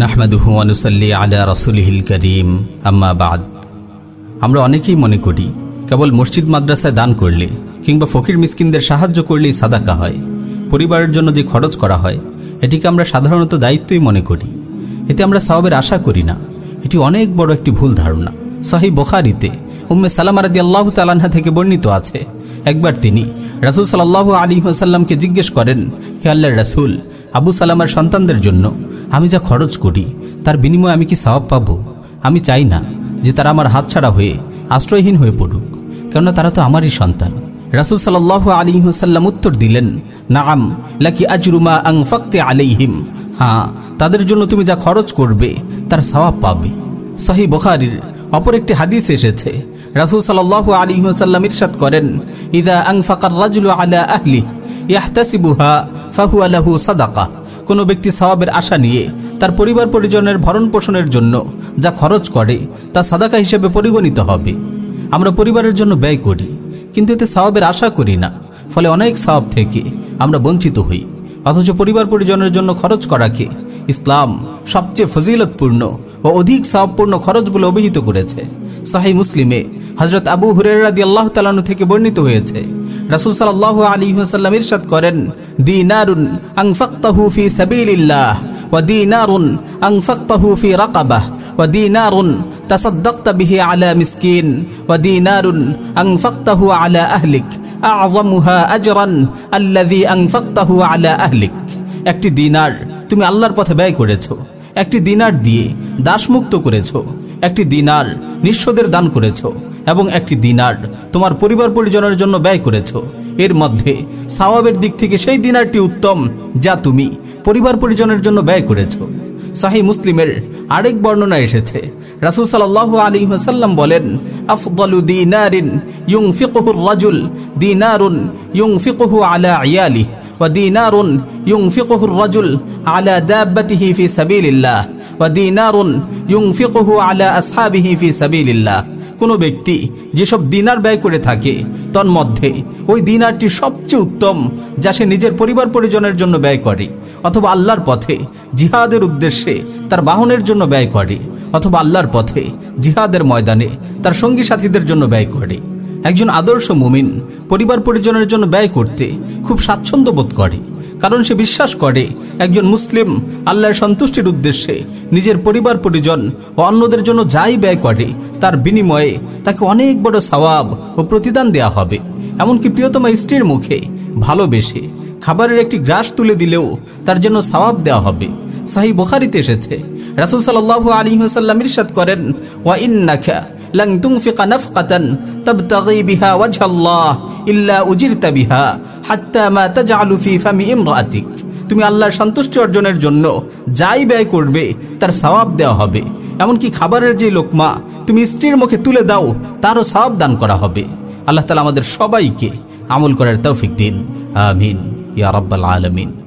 নাহমাদুহু আনুসাল্লি আলা রসুলহিল করিম, আম্মা বাদ। আমরা অনেকেই মনে করি, কেবল মসজিদ মাদ্রাসায় দান করলে কিংবা ফকির মিসকিনদের সাহায্য করলেই সাদাকা হয়। পরিবারের জন্য যে খরচ করা হয়, এটিকে আমরা সাধারণত দায়িত্বই মনে করি। এতে আমরা সাহাবের আশা করি না। এটি অনেক বড় একটি ভুল ধারণা। সাহি বোখারিতে উম্মে সালাম রাদি আল্লাহ তালাহা থেকে বর্ণিত আছে, একবার তিনি রাসুল সাল্লাহ আলী সাল্লামকে জিজ্ঞেস করেন, হে আল্লাহ রাসুল আবু সালামার সন্তানদের জন্য আমি যা খরচ করি, তার বিনিময়ে আমি কি সওয়াব পাবো? আমি চাই না যে তারা আমার হাতছাড়া হয়ে আশ্রয়হীন হয়ে পড়ুক, কেননা তারা তো আমারই সন্তান। রাসুল সাল্লাহ আলী হুসাল্লাম উত্তর দিলেন নাম লাকি আজরুমা আং ফক্তে আলাইহিম। হ্যাঁ তাদের জন্য তুমি যা খরচ করবে, তার সওয়াব পাবে। সাহি বখারির অপর একটি হাদিস এসেছে। রাসুল সাল্লাহ আলী হুসাল্লাম ইরশাদ করেন, ইদা আং ফাকার রাজুল আলা আহলি ইয়াহতাসিবুহা ফাহু আলাহু সাদাকা। কোনো ব্যক্তি সওয়াবের আশা নিয়ে তার পরিবার পরিজনের ভরণ পোষণের জন্য যা খরচ করে, তা সাদাকা হিসেবে পরিগণিত হবে। আমরা পরিবারের জন্য ব্যয় করি, কিন্তু এতে সওয়াবের আশা করি না। ফলে অনেক সওয়াব থেকে আমরা বঞ্চিত হই। অথচ পরিবার পরিজনের জন্য খরচ করাকে ইসলাম সবচেয়ে ফজিলতপূর্ণ ও অধিক সওয়াবপূর্ণ খরচ বলে অভিহিত করেছে। সাহি মুসলিমে হজরত আবু হুরেরাদি আল্লাহ তালানু থেকে বর্ণিত হয়েছে রাসুল সাল্লাহ আলী সাল্লাম ইরশাদ করেন, দিনারুন আংফাক্তাহু ফি সাবিলিল্লাহ, ওয়া দিনারুন আংফাক্তাহু ফি রাকাবাহ ও দিনারুন তাসাদ্দাক্ত বিহি আলা মিসকিন, ওয়া দিনারুন আংফাক্তাহু আলা আহলিক, আযমুহা আজরান আল্লাযী আংফাক্তাহু আলা আহলিক। একটি দিনার তুমি আল্লাহর পথে ব্যয় করেছ, একটি দিনার দিয়ে দাসমুক্ত করেছ একটি দিনার নিঃস্বদের দান করেছ এবং একটি দিনার তোমার পরিবার পরিজনের জন্য ব্যয় করেছ। এর মধ্যে সাওয়াবের দিক থেকে সেই দিনারটি উত্তম যা তুমি পরিবার পরিজনের জন্য ব্যয় করেছ। সাহি মুসলিমের আরেক বর্ণনা এসেছে। রাসুল সাল্লাহ আলী হাসাল্লাম বলেন, আফদলু ইউং ফিকহু আলা ও ইউং ফি দিনারুন ইউংফিকহু আলা আসহাবিহি ফি সাবিলিল্লাহ। কোনো ব্যক্তি যেসব দিনার ব্যয় করে থাকে, তন্মধ্যে ওই দিনারটি সবচেয়ে উত্তম যা সে নিজের পরিবার পরিজনের জন্য ব্যয় করে, অথবা আল্লাহর পথে জিহাদের উদ্দেশ্যে তার বাহনের জন্য ব্যয় করে, অথবা আল্লাহর পথে জিহাদের ময়দানে তার সঙ্গী সাথীদের জন্য ব্যয় করে। একজন আদর্শ মুমিন পরিবার পরিজনের জন্য ব্যয় করতে খুব স্বাচ্ছন্দ্য বোধ করে। কারণ সে বিশ্বাস করে, একজন মুসলিম আল্লাহর সন্তুষ্টির উদ্দেশ্যে নিজের পরিবার, পরিজন ও অন্যদের জন্য যাই ব্যয় করে, তার বিনিময়ে তাকে অনেক বড় সওয়াব ও প্রতিদান দেয়া হবে। এমনকি প্রিয়তমা স্ত্রীর মুখে ভালোবেসে খাবারের একটি গ্রাস তুলে দিলেও তার জন্য সওয়াব দেওয়া হবে। সাহি বোখারিতে এসেছে, রাসুল সাল্লাহ আলী সাল্লাম ইরশাদ করেন, ওয়া ইন্নাকা লং তুংফিকা নফকাতান তাবতাগি বিহা ওয়াজহাল্লাহ ইল্লা উজিরতা বিহা হাত্তা মা তাজআলু ফি ফামি ইমরাতিক তুমি আল্লাহর সন্তুষ্টি অর্জনের জন্য যাই ব্যয় করবে, তার সবাব দেওয়া হবে। এমনকি খাবারের যে লোকমা, তুমি স্ত্রীর মুখে তুলে দাও, তারও সবাব দান করা হবে। আল্লাহ তালা আমাদের সবাইকে আমল করার তৌফিক দিন। আমিন। ইয়ারব্বাল আলমিন।